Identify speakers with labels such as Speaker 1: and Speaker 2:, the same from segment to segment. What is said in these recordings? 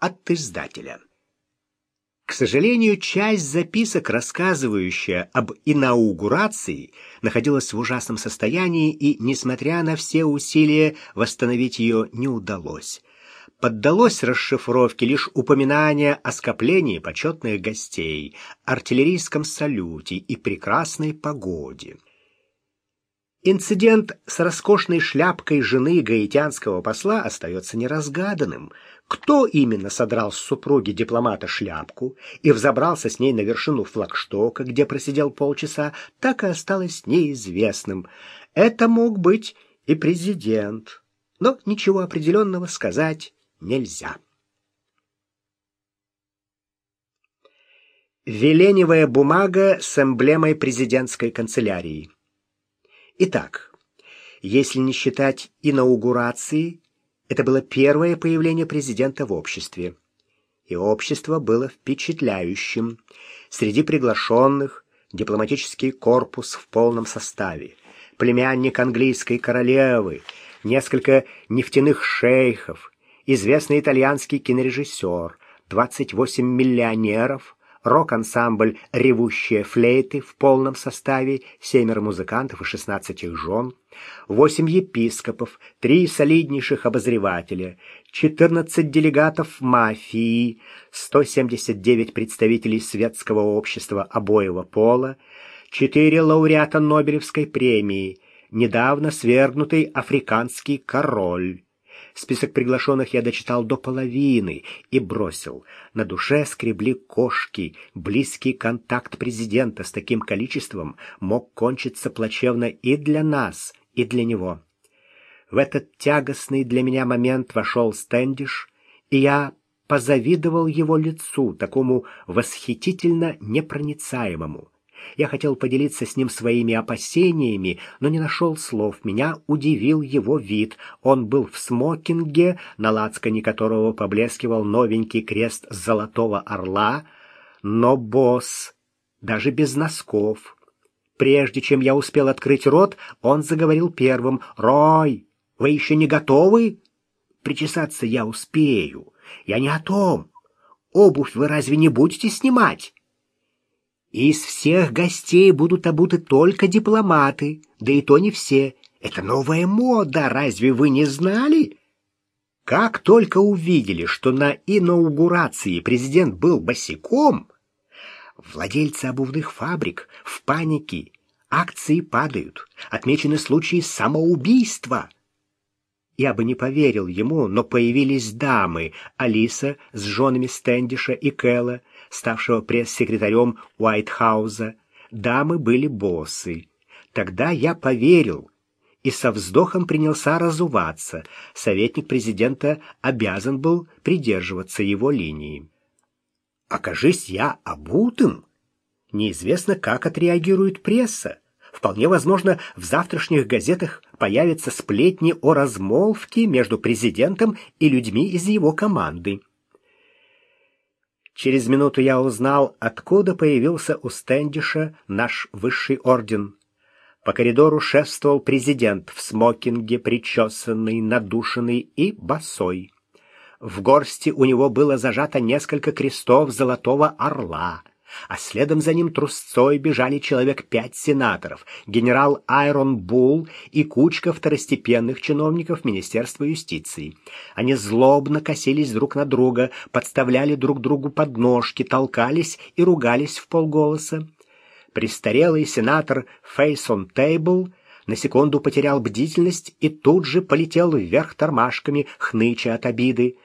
Speaker 1: от издателя. К сожалению, часть записок, рассказывающая об инаугурации, находилась в ужасном состоянии, и, несмотря на все усилия, восстановить ее не удалось. Поддалось расшифровке лишь упоминание о скоплении почетных гостей, артиллерийском салюте и прекрасной погоде. Инцидент с роскошной шляпкой жены гаитянского посла остается неразгаданным. Кто именно содрал с супруги дипломата шляпку и взобрался с ней на вершину флагштока, где просидел полчаса, так и осталось неизвестным. Это мог быть и президент, но ничего определенного сказать нельзя. Веленевая бумага с эмблемой президентской канцелярии. Итак, если не считать инаугурации, это было первое появление президента в обществе. И общество было впечатляющим. Среди приглашенных дипломатический корпус в полном составе, племянник английской королевы, несколько нефтяных шейхов, известный итальянский кинорежиссер, 28 миллионеров, рок-ансамбль «Ревущие флейты» в полном составе, семеро музыкантов и 16 их жен, восемь епископов, три солиднейших обозревателя, 14 делегатов мафии, 179 представителей светского общества обоего пола, четыре лауреата Нобелевской премии, недавно свергнутый африканский король, Список приглашенных я дочитал до половины и бросил. На душе скребли кошки. Близкий контакт президента с таким количеством мог кончиться плачевно и для нас, и для него. В этот тягостный для меня момент вошел Стэндиш, и я позавидовал его лицу, такому восхитительно непроницаемому. Я хотел поделиться с ним своими опасениями, но не нашел слов. Меня удивил его вид. Он был в смокинге, на лацкане которого поблескивал новенький крест золотого орла, но босс, даже без носков. Прежде чем я успел открыть рот, он заговорил первым. «Рой, вы еще не готовы?» «Причесаться я успею. Я не о том. Обувь вы разве не будете снимать?» Из всех гостей будут обуты только дипломаты, да и то не все. Это новая мода, разве вы не знали? Как только увидели, что на инаугурации президент был босиком, владельцы обувных фабрик в панике, акции падают, отмечены случаи самоубийства. Я бы не поверил ему, но появились дамы, Алиса с женами Стэндиша и Кэлла, ставшего пресс-секретарем Уайтхауза, дамы были боссы. Тогда я поверил и со вздохом принялся разуваться. Советник президента обязан был придерживаться его линии. Окажись я обутым, неизвестно, как отреагирует пресса. Вполне возможно, в завтрашних газетах появятся сплетни о размолвке между президентом и людьми из его команды. Через минуту я узнал, откуда появился у Стэндиша наш высший орден. По коридору шествовал президент в смокинге, причесанный, надушенный и босой. В горсти у него было зажато несколько крестов золотого орла а следом за ним трусцой бежали человек пять сенаторов, генерал Айрон Булл и кучка второстепенных чиновников Министерства юстиции. Они злобно косились друг на друга, подставляли друг другу подножки, толкались и ругались в полголоса. Престарелый сенатор Фейсон Тейбл на секунду потерял бдительность и тут же полетел вверх тормашками, хныча от обиды.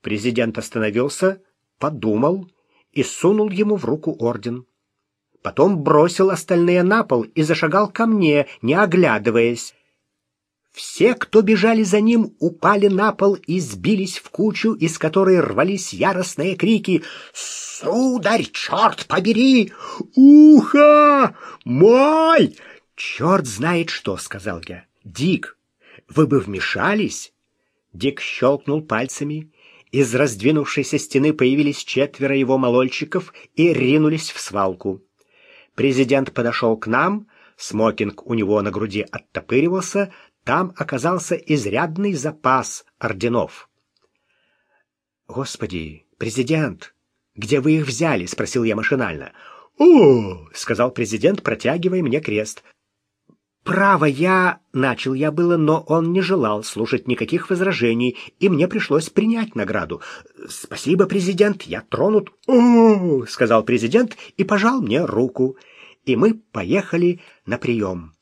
Speaker 1: Президент остановился, подумал и сунул ему в руку орден. Потом бросил остальные на пол и зашагал ко мне, не оглядываясь. Все, кто бежали за ним, упали на пол и сбились в кучу, из которой рвались яростные крики «Сударь, черт побери! Уха! Мой!» «Черт знает что!» — сказал я. «Дик, вы бы вмешались?» Дик щелкнул пальцами, из раздвинувшейся стены появились четверо его молольщиков и ринулись в свалку. Президент подошел к нам, смокинг у него на груди оттопыривался, там оказался изрядный запас орденов. Господи, президент, где вы их взяли? спросил я машинально. О, сказал президент, протягивая мне крест. Право, я начал я было, но он не желал слушать никаких возражений, и мне пришлось принять награду. Спасибо, президент, я тронут. О, сказал президент и пожал мне руку, и мы поехали на прием.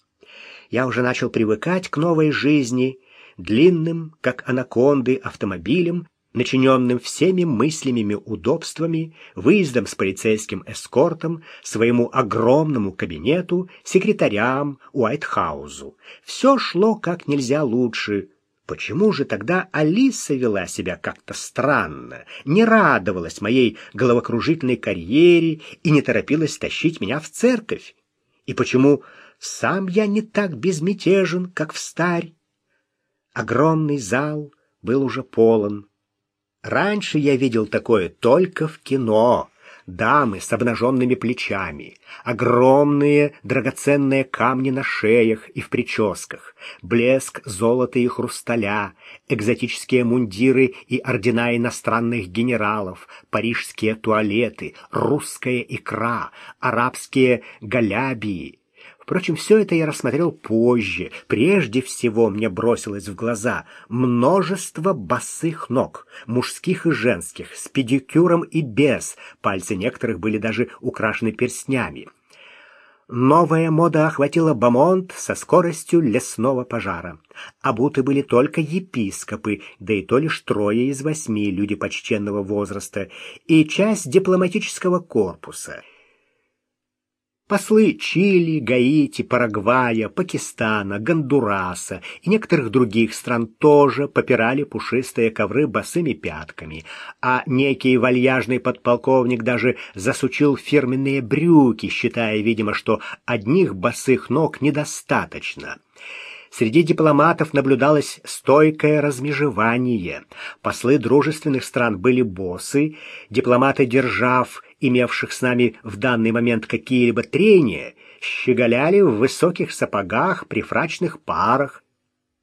Speaker 1: Я уже начал привыкать к новой жизни, длинным, как анаконды, автомобилем, начиненным всеми мыслимыми удобствами, выездом с полицейским эскортом, своему огромному кабинету, секретарям, Уайтхаузу. Все шло как нельзя лучше. Почему же тогда Алиса вела себя как-то странно, не радовалась моей головокружительной карьере и не торопилась тащить меня в церковь? И почему сам я не так безмятежен, как в старь? Огромный зал был уже полон. Раньше я видел такое только в кино. Дамы с обнаженными плечами, огромные драгоценные камни на шеях и в прическах, блеск золота и хрусталя, экзотические мундиры и ордена иностранных генералов, парижские туалеты, русская икра, арабские галябии — Впрочем, все это я рассмотрел позже. Прежде всего мне бросилось в глаза множество босых ног, мужских и женских, с педикюром и без. Пальцы некоторых были даже украшены перстнями. Новая мода охватила Бамонт со скоростью лесного пожара. Обуты были только епископы, да и то лишь трое из восьми люди почтенного возраста, и часть дипломатического корпуса — Послы Чили, Гаити, Парагвая, Пакистана, Гондураса и некоторых других стран тоже попирали пушистые ковры босыми пятками, а некий вальяжный подполковник даже засучил фирменные брюки, считая, видимо, что одних босых ног недостаточно. Среди дипломатов наблюдалось стойкое размежевание. Послы дружественных стран были боссы, дипломаты держав, имевших с нами в данный момент какие-либо трения, щеголяли в высоких сапогах при фрачных парах.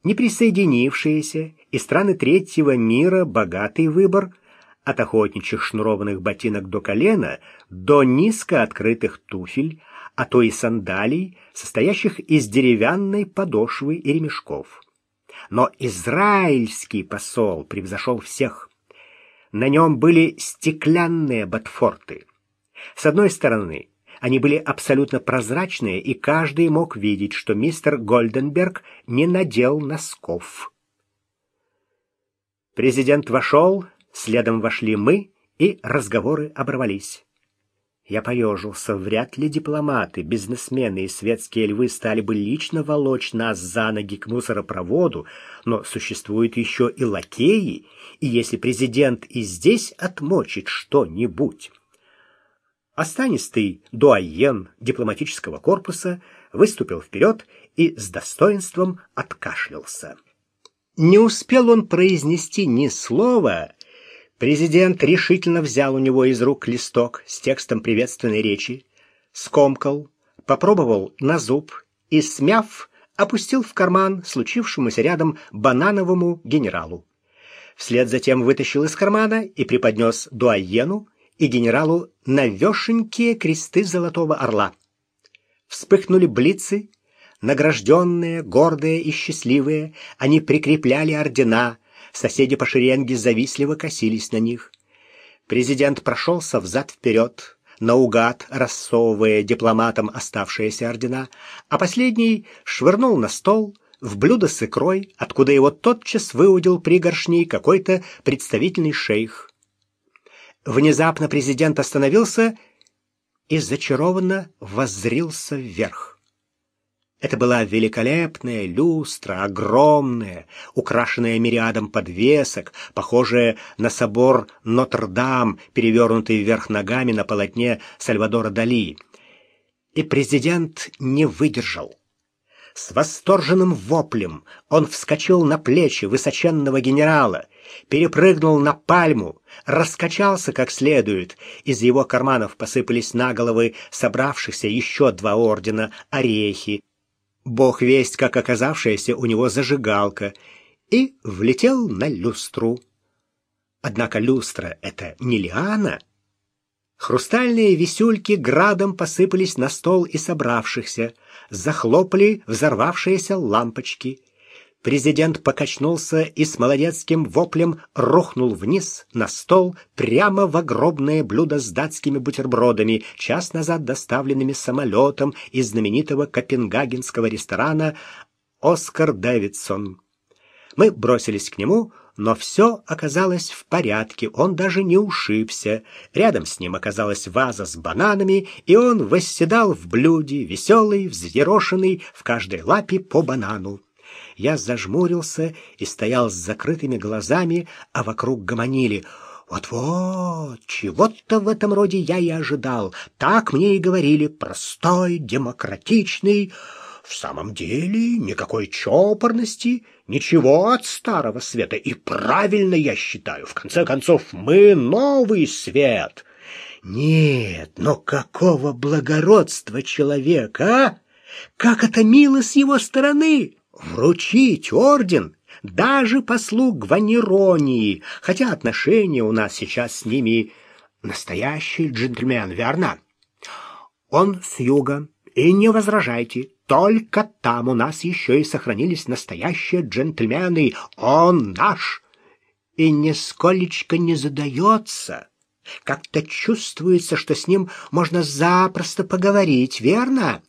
Speaker 1: Неприсоединившиеся и страны третьего мира богатый выбор от охотничьих шнурованных ботинок до колена до низко открытых туфель, а то и сандалий, состоящих из деревянной подошвы и ремешков. Но израильский посол превзошел всех. На нем были стеклянные ботфорты. С одной стороны, они были абсолютно прозрачные, и каждый мог видеть, что мистер Гольденберг не надел носков. Президент вошел, следом вошли мы, и разговоры оборвались. Я поежился. Вряд ли дипломаты, бизнесмены и светские львы стали бы лично волочь нас за ноги к мусоропроводу, но существуют еще и лакеи, и если президент и здесь отмочит что-нибудь... Останистый дуаен дипломатического корпуса выступил вперед и с достоинством откашлялся. Не успел он произнести ни слова, Президент решительно взял у него из рук листок с текстом приветственной речи, скомкал, попробовал на зуб и, смяв, опустил в карман случившемуся рядом банановому генералу. Вслед затем вытащил из кармана и преподнес дуаену и генералу навешенькие кресты золотого орла. Вспыхнули блицы, награжденные, гордые и счастливые, они прикрепляли ордена — Соседи по шеренге завистливо косились на них. Президент прошелся взад-вперед, наугад рассовывая дипломатам оставшиеся ордена, а последний швырнул на стол в блюдо с икрой, откуда его тотчас выудил пригоршней какой-то представительный шейх. Внезапно президент остановился и зачарованно воззрился вверх. Это была великолепная люстра, огромная, украшенная мириадом подвесок, похожая на собор Нотр-Дам, перевернутый вверх ногами на полотне Сальвадора Дали. И президент не выдержал. С восторженным воплем он вскочил на плечи высоченного генерала, перепрыгнул на пальму, раскачался как следует. Из его карманов посыпались на головы собравшихся еще два ордена орехи, бог весть, как оказавшаяся у него зажигалка, и влетел на люстру. Однако люстра — это не лиана. Хрустальные висюльки градом посыпались на стол и собравшихся, захлопали взорвавшиеся лампочки. Президент покачнулся и с молодецким воплем рухнул вниз на стол прямо в огромное блюдо с датскими бутербродами, час назад доставленными самолетом из знаменитого копенгагенского ресторана «Оскар Дэвидсон». Мы бросились к нему, но все оказалось в порядке, он даже не ушибся. Рядом с ним оказалась ваза с бананами, и он восседал в блюде, веселый, взъерошенный, в каждой лапе по банану. Я зажмурился и стоял с закрытыми глазами, а вокруг гомонили. Вот-вот, чего-то в этом роде я и ожидал. Так мне и говорили, простой, демократичный. В самом деле, никакой чопорности, ничего от старого света. И правильно я считаю, в конце концов, мы новый свет. Нет, но какого благородства человека, а? Как это мило с его стороны! Вручить орден даже послу Гванеронии, хотя отношения у нас сейчас с ними настоящий джентльмен, верно? Он с юга, и не возражайте, только там у нас еще и сохранились настоящие джентльмены. Он наш и нисколечко не задается. Как-то чувствуется, что с ним можно запросто поговорить, верно?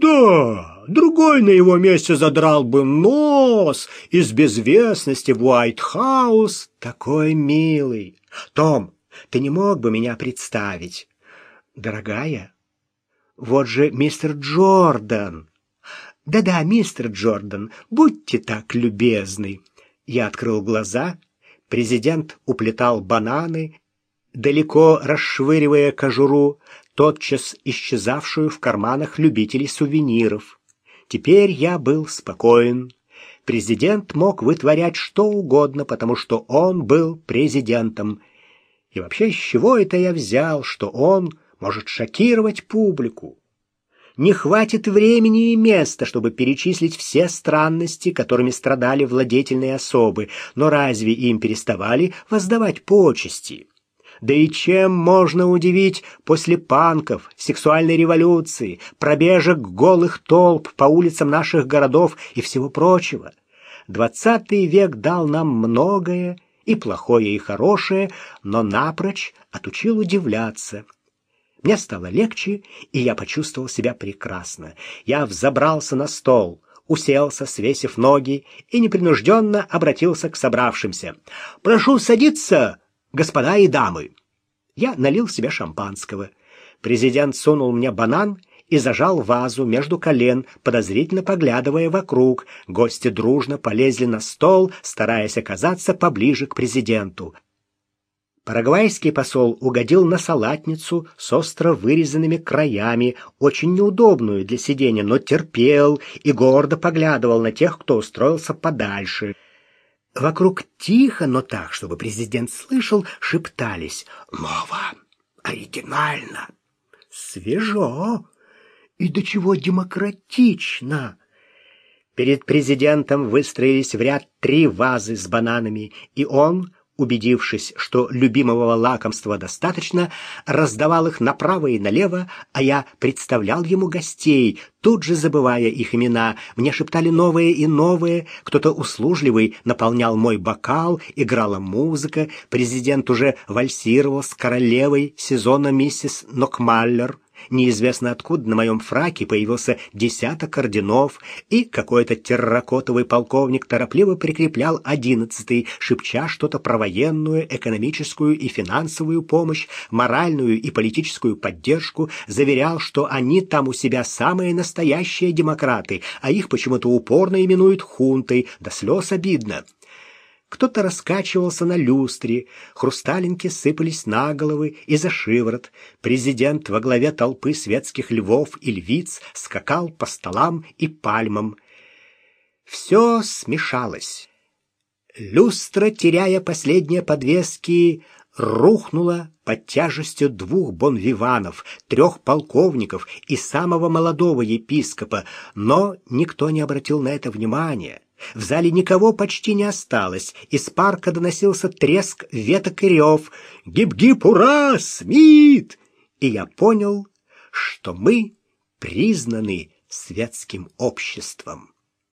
Speaker 1: Да, другой на его месте задрал бы нос из безвестности в Уайт-хаус. Такой милый. Том, ты не мог бы меня представить? Дорогая, вот же мистер Джордан. Да-да, мистер Джордан, будьте так любезны. Я открыл глаза. Президент уплетал бананы, далеко расшвыривая кожуру, тотчас исчезавшую в карманах любителей сувениров. Теперь я был спокоен. Президент мог вытворять что угодно, потому что он был президентом. И вообще, с чего это я взял, что он может шокировать публику? Не хватит времени и места, чтобы перечислить все странности, которыми страдали владетельные особы, но разве им переставали воздавать почести? Да и чем можно удивить после панков, сексуальной революции, пробежек голых толп по улицам наших городов и всего прочего? Двадцатый век дал нам многое, и плохое, и хорошее, но напрочь отучил удивляться. Мне стало легче, и я почувствовал себя прекрасно. Я взобрался на стол, уселся, свесив ноги, и непринужденно обратился к собравшимся. «Прошу садиться!» Господа и дамы. Я налил себе шампанского. Президент сунул мне банан и зажал вазу между колен, подозрительно поглядывая вокруг. Гости дружно полезли на стол, стараясь оказаться поближе к президенту. Парагвайский посол угодил на салатницу с остро вырезанными краями, очень неудобную для сидения, но терпел и гордо поглядывал на тех, кто устроился подальше. Вокруг тихо, но так, чтобы президент слышал, шептались «Ново! Оригинально! Свежо! И до чего демократично!» Перед президентом выстроились в ряд три вазы с бананами, и он убедившись, что любимого лакомства достаточно, раздавал их направо и налево, а я представлял ему гостей, тут же забывая их имена. Мне шептали новые и новые, кто-то услужливый наполнял мой бокал, играла музыка, президент уже вальсировал с королевой сезона миссис Нокмаллер. Неизвестно откуда на моем фраке появился десяток орденов, и какой-то терракотовый полковник торопливо прикреплял одиннадцатый, шепча что-то про военную, экономическую и финансовую помощь, моральную и политическую поддержку, заверял, что они там у себя самые настоящие демократы, а их почему-то упорно именуют хунтой, до слез обидно. Кто-то раскачивался на люстре, хрусталинки сыпались на головы и за шиворот. Президент во главе толпы светских львов и львиц скакал по столам и пальмам. Все смешалось. Люстра, теряя последние подвески, рухнула под тяжестью двух бонвиванов, трех полковников и самого молодого епископа, но никто не обратил на это внимания. В зале никого почти не осталось. Из парка доносился треск веток и рев. «Гип-гип, ура! Смит!» И я понял, что мы признаны светским обществом.